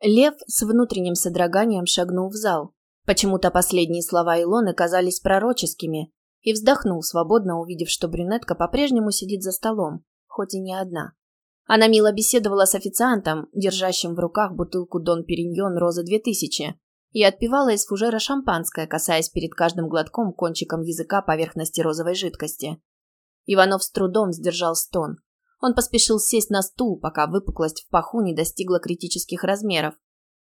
Лев с внутренним содроганием шагнул в зал. Почему-то последние слова Илоны казались пророческими, и вздохнул свободно, увидев, что брюнетка по-прежнему сидит за столом, хоть и не одна. Она мило беседовала с официантом, держащим в руках бутылку Дон Периньон Роза 2000, и отпивала из фужера шампанское, касаясь перед каждым глотком кончиком языка поверхности розовой жидкости. Иванов с трудом сдержал стон. Он поспешил сесть на стул, пока выпуклость в паху не достигла критических размеров.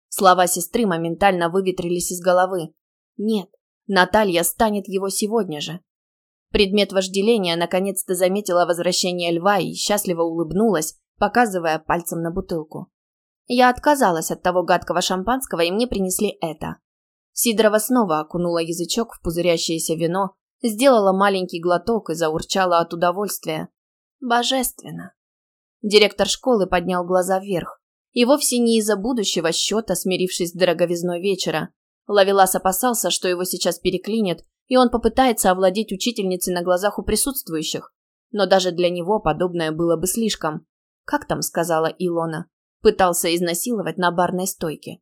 Слова сестры моментально выветрились из головы. Нет, Наталья станет его сегодня же. Предмет вожделения наконец-то заметила возвращение льва и счастливо улыбнулась, показывая пальцем на бутылку. Я отказалась от того гадкого шампанского, и мне принесли это. Сидорова снова окунула язычок в пузырящееся вино, сделала маленький глоток и заурчала от удовольствия. Божественно. Директор школы поднял глаза вверх. И вовсе не из-за будущего счета, смирившись с дороговизной вечера. Лавелас опасался, что его сейчас переклинит, и он попытается овладеть учительницей на глазах у присутствующих. Но даже для него подобное было бы слишком. Как там сказала Илона? Пытался изнасиловать на барной стойке.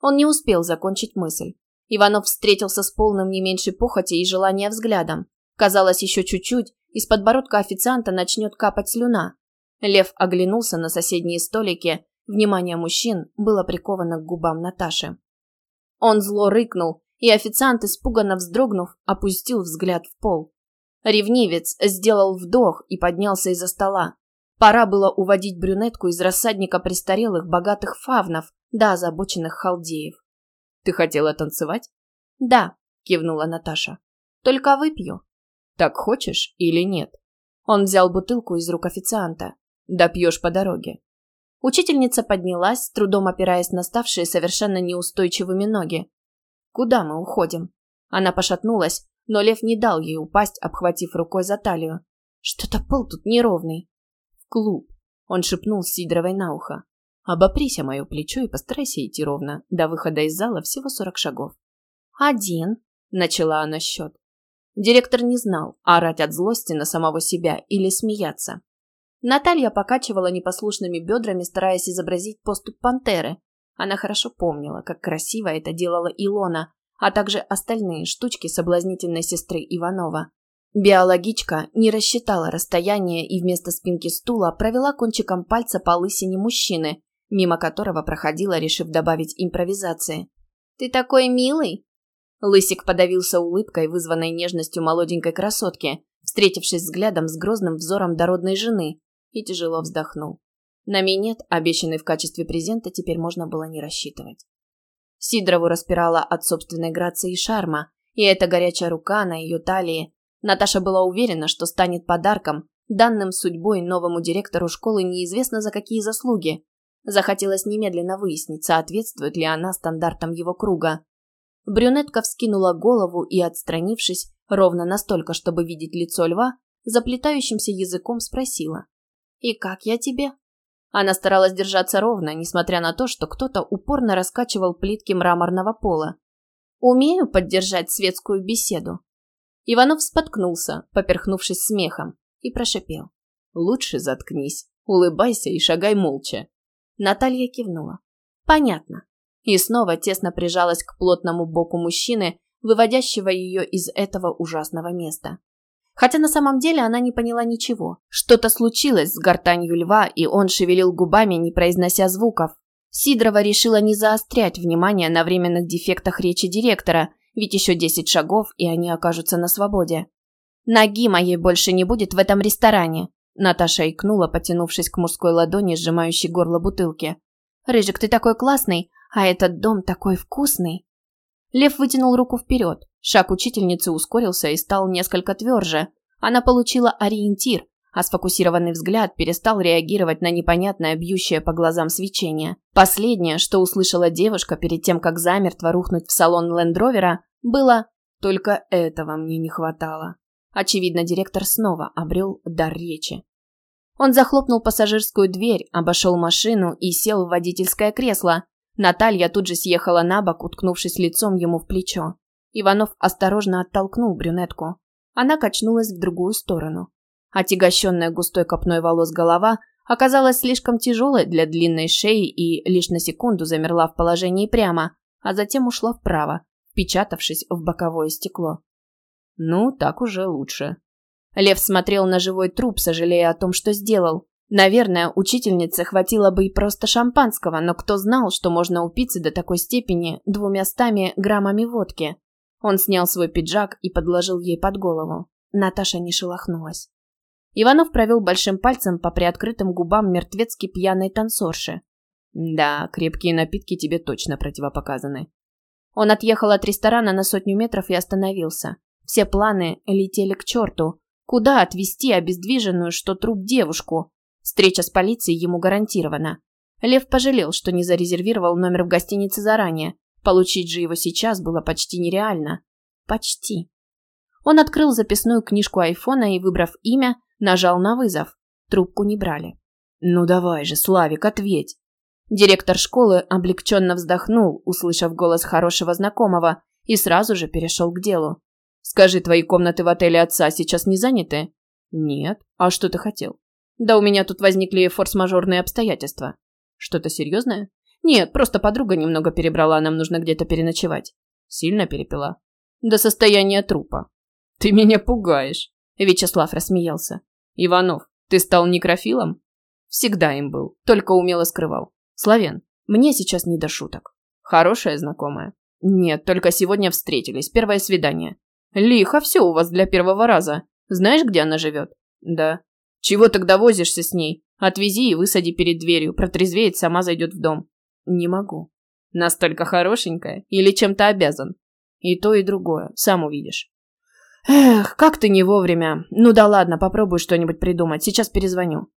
Он не успел закончить мысль. Иванов встретился с полным не меньшей похоти и желания взглядом. Казалось, еще чуть-чуть, из подбородка официанта начнет капать слюна. Лев оглянулся на соседние столики. Внимание мужчин было приковано к губам Наташи. Он зло рыкнул, и официант, испуганно вздрогнув, опустил взгляд в пол. Ревнивец сделал вдох и поднялся из-за стола. Пора было уводить брюнетку из рассадника престарелых богатых фавнов до озабоченных халдеев. «Ты хотела танцевать?» «Да», – кивнула Наташа. «Только выпью». «Так хочешь или нет?» Он взял бутылку из рук официанта. «Допьешь по дороге». Учительница поднялась, трудом опираясь на ставшие совершенно неустойчивыми ноги. «Куда мы уходим?» Она пошатнулась, но лев не дал ей упасть, обхватив рукой за талию. «Что-то пол тут неровный». «В клуб», — он шепнул Сидоровой на ухо. «Обопрись о мое плечо и постарайся идти ровно. До выхода из зала всего сорок шагов». «Один», — начала она счет. Директор не знал, орать от злости на самого себя или смеяться. Наталья покачивала непослушными бедрами, стараясь изобразить поступ пантеры. Она хорошо помнила, как красиво это делала Илона, а также остальные штучки соблазнительной сестры Иванова. Биологичка не рассчитала расстояние и вместо спинки стула провела кончиком пальца по лысине мужчины, мимо которого проходила, решив добавить импровизации. «Ты такой милый!» Лысик подавился улыбкой, вызванной нежностью молоденькой красотки, встретившись взглядом с грозным взором дородной жены, и тяжело вздохнул. На минет, обещанный в качестве презента, теперь можно было не рассчитывать. Сидорову распирала от собственной грации и шарма, и эта горячая рука на ее талии. Наташа была уверена, что станет подарком, данным судьбой новому директору школы неизвестно за какие заслуги. Захотелось немедленно выяснить, соответствует ли она стандартам его круга. Брюнетка вскинула голову и, отстранившись, ровно настолько, чтобы видеть лицо льва, заплетающимся языком спросила. «И как я тебе?» Она старалась держаться ровно, несмотря на то, что кто-то упорно раскачивал плитки мраморного пола. «Умею поддержать светскую беседу». Иванов споткнулся, поперхнувшись смехом, и прошипел. «Лучше заткнись, улыбайся и шагай молча». Наталья кивнула. «Понятно». И снова тесно прижалась к плотному боку мужчины, выводящего ее из этого ужасного места. Хотя на самом деле она не поняла ничего. Что-то случилось с гортанью льва, и он шевелил губами, не произнося звуков. Сидорова решила не заострять внимание на временных дефектах речи директора, ведь еще десять шагов, и они окажутся на свободе. «Ноги моей больше не будет в этом ресторане», Наташа икнула, потянувшись к мужской ладони, сжимающей горло бутылки. «Рыжик, ты такой классный, а этот дом такой вкусный!» Лев вытянул руку вперед. Шаг учительницы ускорился и стал несколько тверже. Она получила ориентир, а сфокусированный взгляд перестал реагировать на непонятное бьющее по глазам свечение. Последнее, что услышала девушка перед тем, как замертво рухнуть в салон лендровера, было «только этого мне не хватало». Очевидно, директор снова обрел дар речи. Он захлопнул пассажирскую дверь, обошел машину и сел в водительское кресло. Наталья тут же съехала на бок, уткнувшись лицом ему в плечо. Иванов осторожно оттолкнул брюнетку. Она качнулась в другую сторону. Отягощенная густой копной волос голова оказалась слишком тяжелой для длинной шеи и лишь на секунду замерла в положении прямо, а затем ушла вправо, впечатавшись в боковое стекло. «Ну, так уже лучше». Лев смотрел на живой труп, сожалея о том, что сделал. Наверное, учительнице хватило бы и просто шампанского, но кто знал, что можно упиться до такой степени двумястами граммами водки. Он снял свой пиджак и подложил ей под голову. Наташа не шелохнулась. Иванов провел большим пальцем по приоткрытым губам мертвецки пьяной танцорши. «Да, крепкие напитки тебе точно противопоказаны». Он отъехал от ресторана на сотню метров и остановился. Все планы летели к черту. Куда отвезти обездвиженную, что труп девушку? Встреча с полицией ему гарантирована. Лев пожалел, что не зарезервировал номер в гостинице заранее. Получить же его сейчас было почти нереально. Почти. Он открыл записную книжку айфона и, выбрав имя, нажал на вызов. Трубку не брали. «Ну давай же, Славик, ответь!» Директор школы облегченно вздохнул, услышав голос хорошего знакомого, и сразу же перешел к делу. «Скажи, твои комнаты в отеле отца сейчас не заняты?» «Нет. А что ты хотел?» Да у меня тут возникли форс-мажорные обстоятельства. Что-то серьезное? Нет, просто подруга немного перебрала, нам нужно где-то переночевать. Сильно перепила? До состояния трупа. Ты меня пугаешь. Вячеслав рассмеялся. Иванов, ты стал некрофилом? Всегда им был, только умело скрывал. Славен, мне сейчас не до шуток. Хорошая знакомая? Нет, только сегодня встретились, первое свидание. Лихо все у вас для первого раза. Знаешь, где она живет? Да. Чего тогда возишься с ней? Отвези и высади перед дверью. Протрезвеет, сама зайдет в дом. Не могу. Настолько хорошенькая? Или чем-то обязан? И то, и другое. Сам увидишь. Эх, как ты не вовремя. Ну да ладно, попробую что-нибудь придумать. Сейчас перезвоню.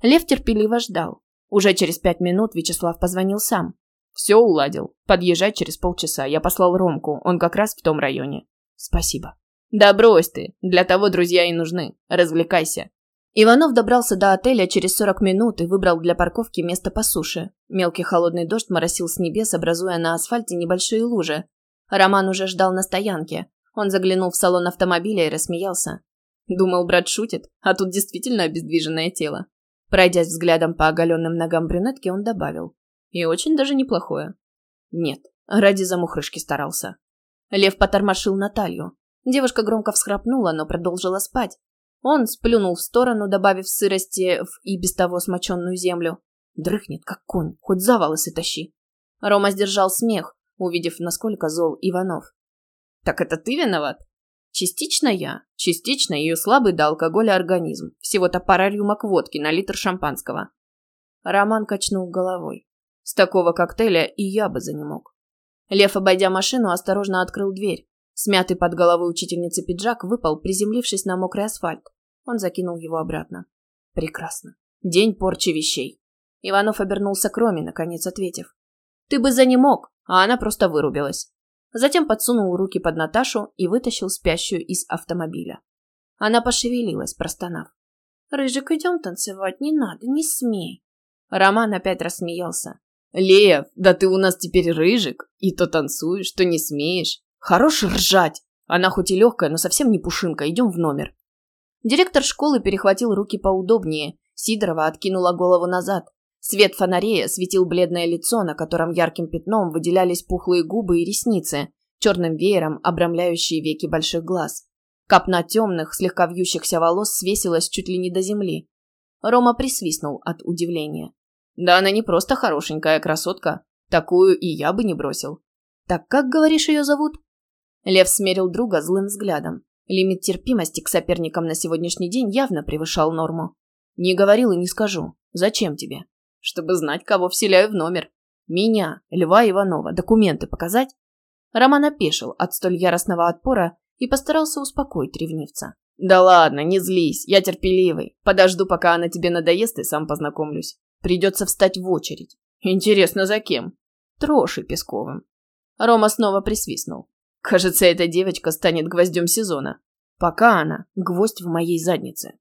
Лев терпеливо ждал. Уже через пять минут Вячеслав позвонил сам. Все уладил. Подъезжай через полчаса. Я послал Ромку. Он как раз в том районе. Спасибо. Да брось ты. Для того друзья и нужны. Развлекайся. Иванов добрался до отеля через 40 минут и выбрал для парковки место по суше. Мелкий холодный дождь моросил с небес, образуя на асфальте небольшие лужи. Роман уже ждал на стоянке. Он заглянул в салон автомобиля и рассмеялся. Думал, брат шутит, а тут действительно обездвиженное тело. Пройдясь взглядом по оголенным ногам брюнетки, он добавил. И очень даже неплохое. Нет, ради замухрышки старался. Лев потормошил Наталью. Девушка громко всхрапнула, но продолжила спать, он сплюнул в сторону, добавив сырости в и без того смоченную землю. Дрыхнет, как конь, хоть за волосы тащи. Рома сдержал смех, увидев, насколько зол Иванов. «Так это ты виноват?» «Частично я, частично ее слабый до алкоголя организм. Всего-то пара рюмок водки на литр шампанского». Роман качнул головой. «С такого коктейля и я бы за не мог». Лев, обойдя машину, осторожно открыл дверь. Смятый под головой учительницы пиджак выпал, приземлившись на мокрый асфальт. Он закинул его обратно. Прекрасно. День порчи вещей. Иванов обернулся к Роме, наконец ответив. «Ты бы за не мог!» А она просто вырубилась. Затем подсунул руки под Наташу и вытащил спящую из автомобиля. Она пошевелилась, простонав. «Рыжик, идем танцевать, не надо, не смей!» Роман опять рассмеялся. «Лев, да ты у нас теперь рыжик, и то танцуешь, то не смеешь. Хорош ржать. Она хоть и легкая, но совсем не пушинка. Идем в номер. Директор школы перехватил руки поудобнее. Сидорова откинула голову назад. Свет фонарей светил бледное лицо, на котором ярким пятном выделялись пухлые губы и ресницы, черным веером обрамляющие веки больших глаз. Копна темных, слегка вьющихся волос свесилась чуть ли не до земли. Рома присвистнул от удивления. «Да она не просто хорошенькая красотка. Такую и я бы не бросил». «Так как, говоришь, ее зовут?» Лев смерил друга злым взглядом. Лимит терпимости к соперникам на сегодняшний день явно превышал норму. «Не говорил и не скажу. Зачем тебе?» «Чтобы знать, кого вселяю в номер». «Меня, Льва Иванова, документы показать?» Роман опешил от столь яростного отпора и постарался успокоить ревнивца. «Да ладно, не злись, я терпеливый. Подожду, пока она тебе надоест, и сам познакомлюсь. Придется встать в очередь. Интересно, за кем?» «Трошей Песковым». Рома снова присвистнул. Кажется, эта девочка станет гвоздем сезона. Пока она гвоздь в моей заднице.